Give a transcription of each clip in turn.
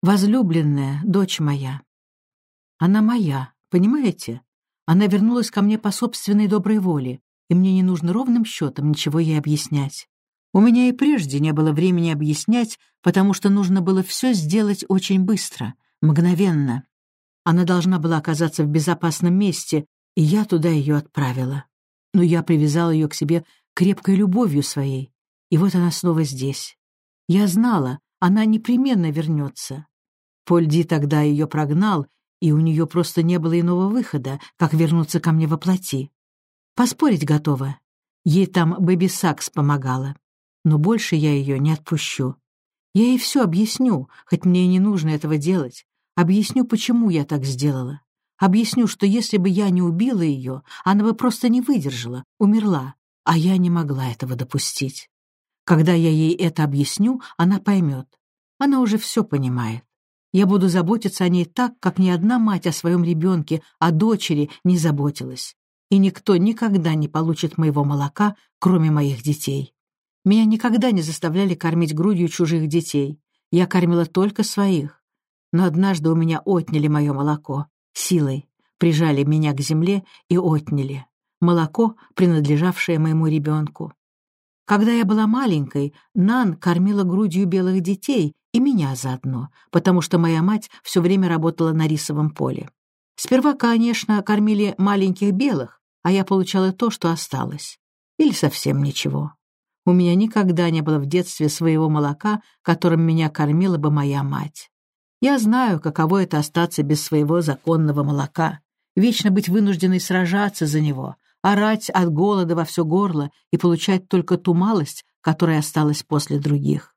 Возлюбленная, дочь моя. Она моя, понимаете? Она вернулась ко мне по собственной доброй воле, и мне не нужно ровным счетом ничего ей объяснять. У меня и прежде не было времени объяснять, потому что нужно было все сделать очень быстро, мгновенно. Она должна была оказаться в безопасном месте, и я туда ее отправила. Но я привязала ее к себе крепкой любовью своей, и вот она снова здесь. Я знала, она непременно вернется. Польди тогда ее прогнал, и у нее просто не было иного выхода, как вернуться ко мне во плоти. Поспорить готова. Ей там Бэби Сакс помогала но больше я ее не отпущу. Я ей все объясню, хоть мне и не нужно этого делать. Объясню, почему я так сделала. Объясню, что если бы я не убила ее, она бы просто не выдержала, умерла, а я не могла этого допустить. Когда я ей это объясню, она поймет. Она уже все понимает. Я буду заботиться о ней так, как ни одна мать о своем ребенке, о дочери не заботилась. И никто никогда не получит моего молока, кроме моих детей. Меня никогда не заставляли кормить грудью чужих детей. Я кормила только своих. Но однажды у меня отняли мое молоко. Силой. Прижали меня к земле и отняли. Молоко, принадлежавшее моему ребенку. Когда я была маленькой, Нан кормила грудью белых детей и меня заодно, потому что моя мать все время работала на рисовом поле. Сперва, конечно, кормили маленьких белых, а я получала то, что осталось. Или совсем ничего. У меня никогда не было в детстве своего молока, которым меня кормила бы моя мать. Я знаю, каково это остаться без своего законного молока, вечно быть вынужденной сражаться за него, орать от голода во все горло и получать только ту малость, которая осталась после других.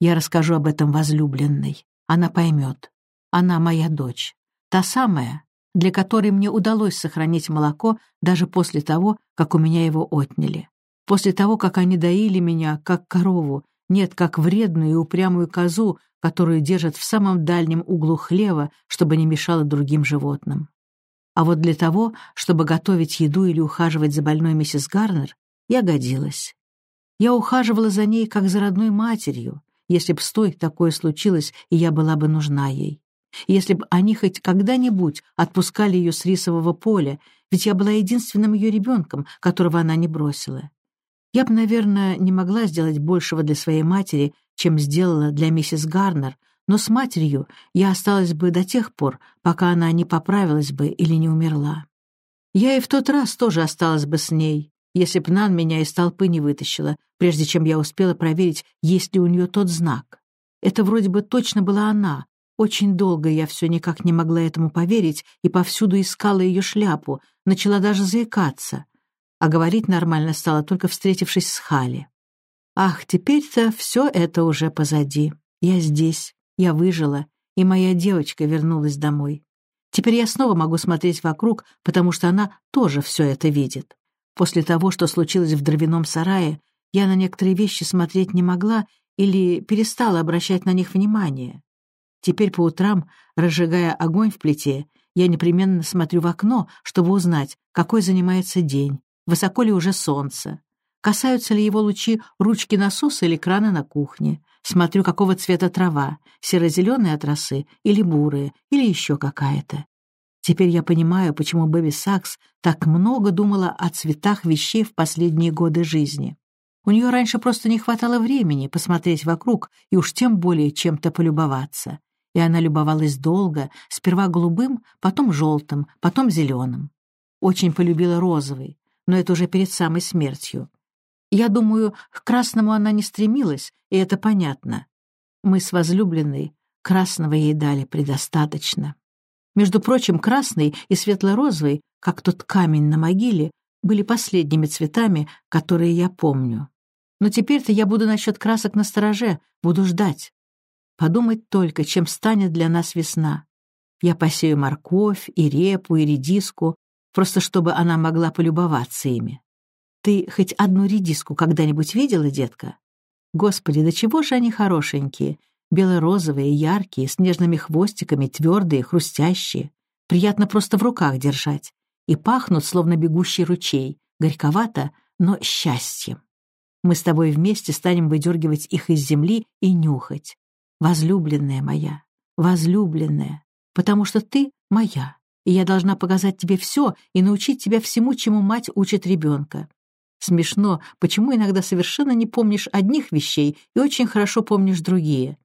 Я расскажу об этом возлюбленной. Она поймет. Она моя дочь. Та самая, для которой мне удалось сохранить молоко даже после того, как у меня его отняли. После того, как они доили меня, как корову, нет, как вредную и упрямую козу, которую держат в самом дальнем углу хлева, чтобы не мешало другим животным. А вот для того, чтобы готовить еду или ухаживать за больной миссис Гарнер, я годилась. Я ухаживала за ней, как за родной матерью, если б с той такое случилось, и я была бы нужна ей. Если бы они хоть когда-нибудь отпускали ее с рисового поля, ведь я была единственным ее ребенком, которого она не бросила. Я бы, наверное, не могла сделать большего для своей матери, чем сделала для миссис Гарнер, но с матерью я осталась бы до тех пор, пока она не поправилась бы или не умерла. Я и в тот раз тоже осталась бы с ней, если б Нан меня из толпы не вытащила, прежде чем я успела проверить, есть ли у нее тот знак. Это вроде бы точно была она. Очень долго я все никак не могла этому поверить и повсюду искала ее шляпу, начала даже заикаться а говорить нормально стала, только встретившись с Хали. Ах, теперь-то все это уже позади. Я здесь, я выжила, и моя девочка вернулась домой. Теперь я снова могу смотреть вокруг, потому что она тоже все это видит. После того, что случилось в дровяном сарае, я на некоторые вещи смотреть не могла или перестала обращать на них внимание. Теперь по утрам, разжигая огонь в плите, я непременно смотрю в окно, чтобы узнать, какой занимается день, высоко ли уже солнце, касаются ли его лучи ручки насоса или крана на кухне, смотрю, какого цвета трава, серо-зеленые от росы или бурые, или еще какая-то. Теперь я понимаю, почему Бэби Сакс так много думала о цветах вещей в последние годы жизни. У нее раньше просто не хватало времени посмотреть вокруг и уж тем более чем-то полюбоваться. И она любовалась долго, сперва голубым, потом желтым, потом зеленым. Очень полюбила розовый, но это уже перед самой смертью. Я думаю, к красному она не стремилась, и это понятно. Мы с возлюбленной красного ей дали предостаточно. Между прочим, красный и светло-розовый, как тот камень на могиле, были последними цветами, которые я помню. Но теперь-то я буду насчет красок на стороже, буду ждать. Подумать только, чем станет для нас весна. Я посею морковь и репу и редиску, просто чтобы она могла полюбоваться ими. Ты хоть одну редиску когда-нибудь видела, детка? Господи, да чего же они хорошенькие, бело-розовые, яркие, с нежными хвостиками, твердые, хрустящие. Приятно просто в руках держать. И пахнут, словно бегущий ручей, горьковато, но счастьем. Мы с тобой вместе станем выдергивать их из земли и нюхать. Возлюбленная моя, возлюбленная, потому что ты моя, и я должна показать тебе все и научить тебя всему, чему мать учит ребенка. Смешно, почему иногда совершенно не помнишь одних вещей и очень хорошо помнишь другие.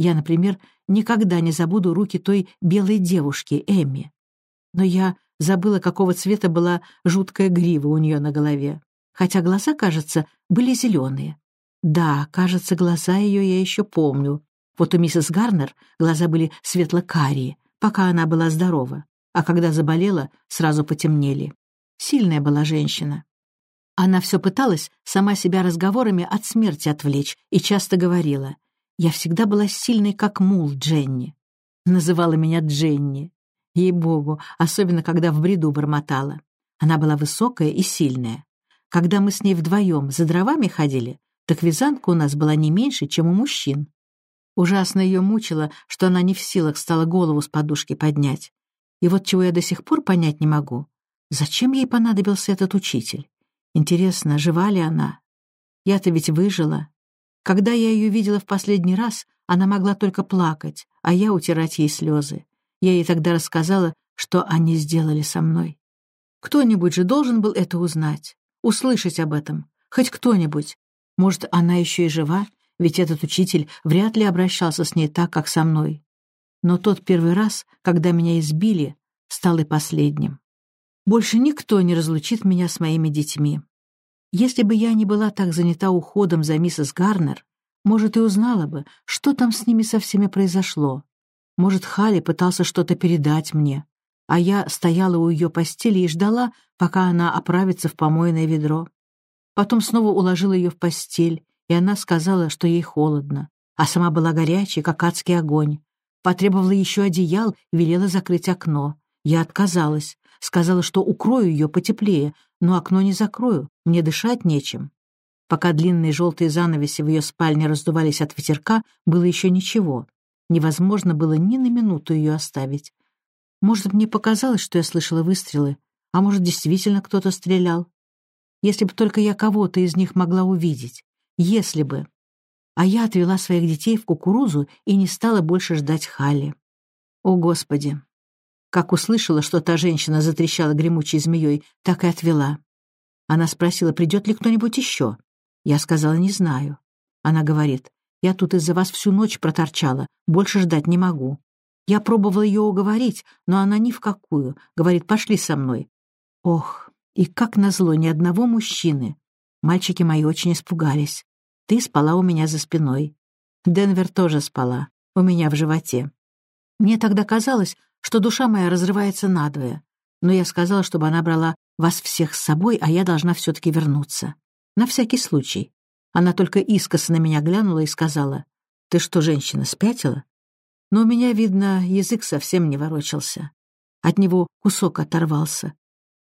Я, например, никогда не забуду руки той белой девушки, Эмми. Но я забыла, какого цвета была жуткая грива у нее на голове. Хотя глаза, кажется, были зеленые. Да, кажется, глаза ее я еще помню. Вот у миссис Гарнер глаза были светло-карие, пока она была здорова, а когда заболела, сразу потемнели. Сильная была женщина. Она все пыталась сама себя разговорами от смерти отвлечь и часто говорила, «Я всегда была сильной, как мул Дженни». Называла меня Дженни. Ей-богу, особенно когда в бреду бормотала. Она была высокая и сильная. Когда мы с ней вдвоем за дровами ходили, так вязанка у нас была не меньше, чем у мужчин. Ужасно ее мучило, что она не в силах стала голову с подушки поднять. И вот чего я до сих пор понять не могу. Зачем ей понадобился этот учитель? Интересно, жива ли она? Я-то ведь выжила. Когда я ее видела в последний раз, она могла только плакать, а я утирать ей слезы. Я ей тогда рассказала, что они сделали со мной. Кто-нибудь же должен был это узнать, услышать об этом. Хоть кто-нибудь. Может, она еще и жива, ведь этот учитель вряд ли обращался с ней так, как со мной. Но тот первый раз, когда меня избили, стал и последним. Больше никто не разлучит меня с моими детьми. Если бы я не была так занята уходом за миссис Гарнер, может, и узнала бы, что там с ними со всеми произошло. Может, Хали пытался что-то передать мне, а я стояла у ее постели и ждала, пока она оправится в помойное ведро. Потом снова уложила ее в постель, и она сказала, что ей холодно, а сама была горячей, как адский огонь. Потребовала еще одеял и велела закрыть окно. Я отказалась, Сказала, что укрою ее потеплее, но окно не закрою, мне дышать нечем. Пока длинные желтые занавеси в ее спальне раздувались от ветерка, было еще ничего. Невозможно было ни на минуту ее оставить. Может, мне показалось, что я слышала выстрелы, а может, действительно кто-то стрелял. Если бы только я кого-то из них могла увидеть. Если бы. А я отвела своих детей в кукурузу и не стала больше ждать Халли. О, Господи! Как услышала, что та женщина затрещала гремучей змеей, так и отвела. Она спросила, придет ли кто-нибудь еще. Я сказала, не знаю. Она говорит, я тут из-за вас всю ночь проторчала, больше ждать не могу. Я пробовала ее уговорить, но она ни в какую. Говорит, пошли со мной. Ох, и как назло, ни одного мужчины. Мальчики мои очень испугались. Ты спала у меня за спиной. Денвер тоже спала, у меня в животе. Мне тогда казалось, что душа моя разрывается надвое, но я сказала, чтобы она брала вас всех с собой, а я должна все-таки вернуться. На всякий случай. Она только искоса на меня глянула и сказала, «Ты что, женщина, спятила?» Но у меня, видно, язык совсем не ворочался. От него кусок оторвался.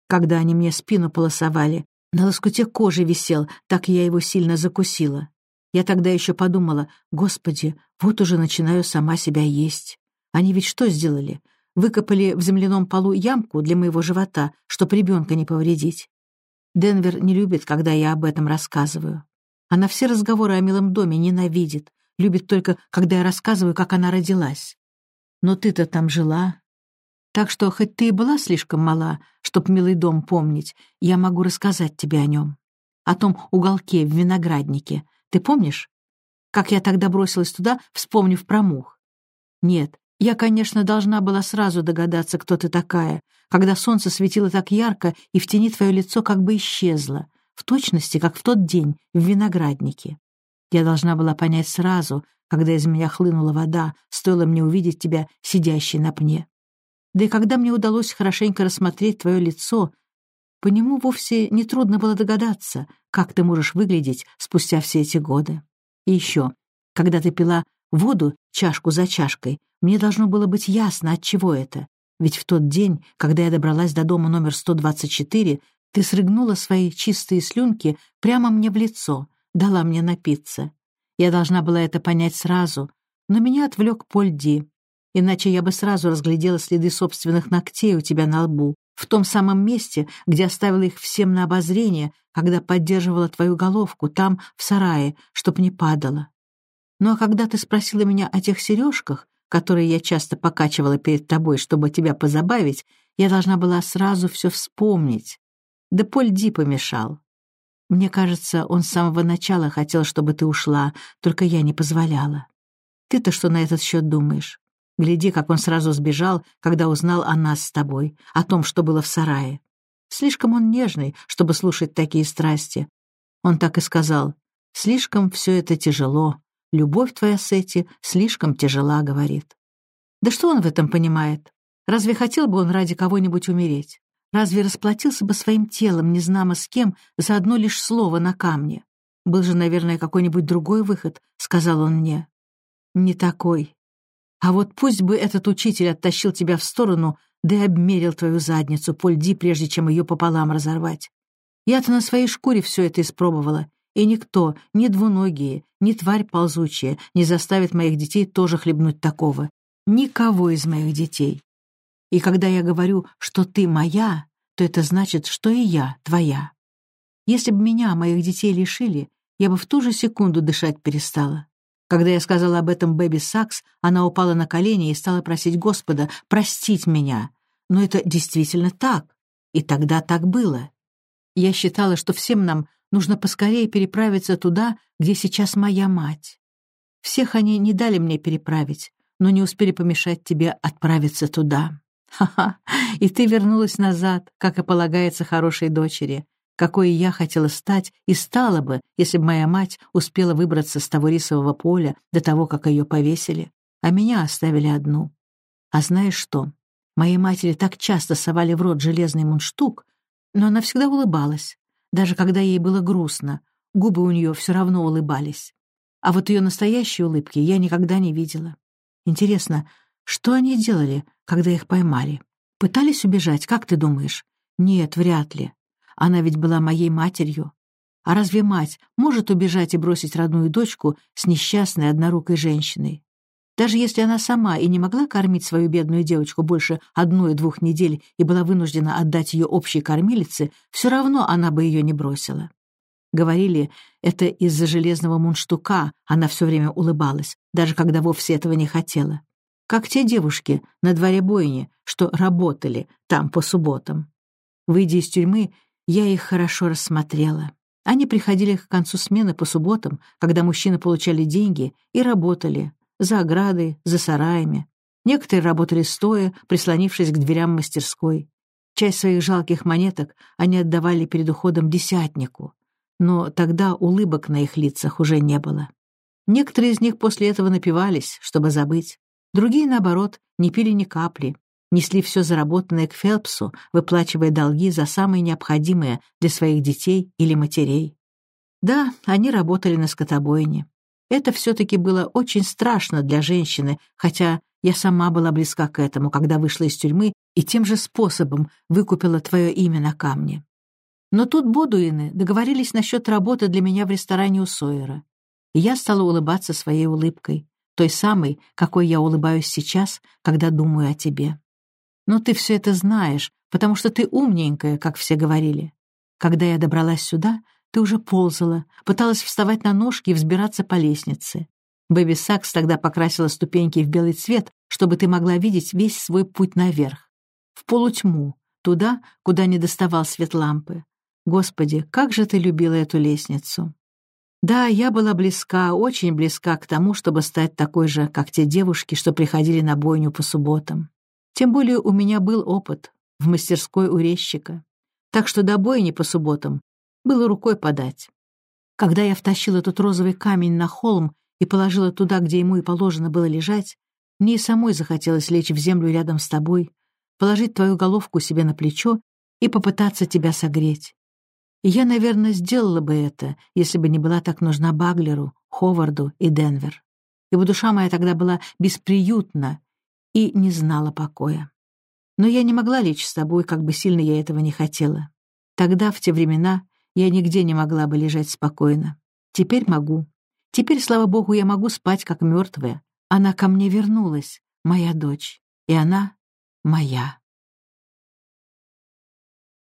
Когда они мне спину полосовали, на лоскуте кожи висел, так я его сильно закусила. Я тогда еще подумала, «Господи, вот уже начинаю сама себя есть». Они ведь что сделали? Выкопали в земляном полу ямку для моего живота, чтоб ребенка не повредить. Денвер не любит, когда я об этом рассказываю. Она все разговоры о милом доме ненавидит, любит только, когда я рассказываю, как она родилась. Но ты-то там жила. Так что, хоть ты и была слишком мала, чтоб милый дом помнить, я могу рассказать тебе о нем. О том уголке в винограднике. Ты помнишь? Как я тогда бросилась туда, вспомнив про мух? Нет, я, конечно, должна была сразу догадаться, кто ты такая, когда солнце светило так ярко, и в тени твое лицо как бы исчезло, в точности, как в тот день в винограднике. Я должна была понять сразу, когда из меня хлынула вода, стоило мне увидеть тебя, сидящей на пне. Да и когда мне удалось хорошенько рассмотреть твое лицо, по нему вовсе нетрудно было догадаться, как ты можешь выглядеть спустя все эти годы. И еще, когда ты пила воду чашку за чашкой, мне должно было быть ясно, от чего это. Ведь в тот день, когда я добралась до дома номер 124, ты срыгнула свои чистые слюнки прямо мне в лицо, дала мне напиться. Я должна была это понять сразу, но меня отвлек Поль Ди. Иначе я бы сразу разглядела следы собственных ногтей у тебя на лбу, в том самом месте, где оставила их всем на обозрение, когда поддерживала твою головку там, в сарае, чтоб не падала. Ну а когда ты спросила меня о тех сережках, которые я часто покачивала перед тобой, чтобы тебя позабавить, я должна была сразу все вспомнить. Да Поль Ди помешал. Мне кажется, он с самого начала хотел, чтобы ты ушла, только я не позволяла. Ты-то что на этот счет думаешь? Гляди, как он сразу сбежал, когда узнал о нас с тобой, о том, что было в сарае. Слишком он нежный, чтобы слушать такие страсти. Он так и сказал. «Слишком все это тяжело. Любовь твоя с эти слишком тяжела», — говорит. Да что он в этом понимает? Разве хотел бы он ради кого-нибудь умереть? Разве расплатился бы своим телом, незнамо с кем, за одно лишь слово на камне? Был же, наверное, какой-нибудь другой выход, — сказал он мне. Не такой. А вот пусть бы этот учитель оттащил тебя в сторону, да и обмерил твою задницу, польди, прежде чем ее пополам разорвать. Я-то на своей шкуре все это испробовала, и никто, ни двуногие, ни тварь ползучая, не заставит моих детей тоже хлебнуть такого. Никого из моих детей. И когда я говорю, что ты моя, то это значит, что и я твоя. Если бы меня, моих детей, лишили, я бы в ту же секунду дышать перестала. Когда я сказала об этом Бэби Сакс, она упала на колени и стала просить Господа простить меня. Но это действительно так. И тогда так было. Я считала, что всем нам нужно поскорее переправиться туда, где сейчас моя мать. Всех они не дали мне переправить, но не успели помешать тебе отправиться туда. Ха-ха, и ты вернулась назад, как и полагается хорошей дочери какой я хотела стать и стала бы, если бы моя мать успела выбраться с того рисового поля до того, как ее повесили, а меня оставили одну. А знаешь что? Моей матери так часто совали в рот железный мундштук, но она всегда улыбалась, даже когда ей было грустно, губы у нее все равно улыбались. А вот ее настоящей улыбки я никогда не видела. Интересно, что они делали, когда их поймали? Пытались убежать, как ты думаешь? Нет, вряд ли. Она ведь была моей матерью. А разве мать может убежать и бросить родную дочку с несчастной однорукой женщиной? Даже если она сама и не могла кормить свою бедную девочку больше одной-двух недель и была вынуждена отдать ее общей кормилице, все равно она бы ее не бросила. Говорили, это из-за железного мундштука она все время улыбалась, даже когда вовсе этого не хотела. Как те девушки на дворе бойни, что работали там по субботам. Выйдя из тюрьмы, я их хорошо рассмотрела. Они приходили к концу смены по субботам, когда мужчины получали деньги, и работали за оградой, за сараями. Некоторые работали стоя, прислонившись к дверям мастерской. Часть своих жалких монеток они отдавали перед уходом десятнику, но тогда улыбок на их лицах уже не было. Некоторые из них после этого напивались, чтобы забыть. Другие, наоборот, не пили ни капли, несли все заработанное к Фелпсу, выплачивая долги за самые необходимые для своих детей или матерей. Да, они работали на скотобойне. Это все-таки было очень страшно для женщины, хотя я сама была близка к этому, когда вышла из тюрьмы и тем же способом выкупила твое имя на камне. Но тут Бодуины договорились насчет работы для меня в ресторане у Сойера. И я стала улыбаться своей улыбкой, той самой, какой я улыбаюсь сейчас, когда думаю о тебе. Но ты все это знаешь, потому что ты умненькая, как все говорили. Когда я добралась сюда, ты уже ползала, пыталась вставать на ножки и взбираться по лестнице. Бэби Сакс тогда покрасила ступеньки в белый цвет, чтобы ты могла видеть весь свой путь наверх. В полутьму, туда, куда не доставал свет лампы. Господи, как же ты любила эту лестницу. Да, я была близка, очень близка к тому, чтобы стать такой же, как те девушки, что приходили на бойню по субботам. Тем более у меня был опыт в мастерской у так что до бойни по субботам было рукой подать. Когда я втащила тут розовый камень на холм и положила туда, где ему и положено было лежать, мне и самой захотелось лечь в землю рядом с тобой, положить твою головку себе на плечо и попытаться тебя согреть. И я, наверное, сделала бы это, если бы не была так нужна Баглеру, Ховарду и Денвер. Ибо душа моя тогда была бесприютна и не знала покоя. Но я не могла лечь с тобой, как бы сильно я этого не хотела. Тогда, в те времена, я нигде не могла бы лежать спокойно. Теперь могу. Теперь, слава богу, я могу спать, как мертвая. Она ко мне вернулась, моя дочь, и она моя.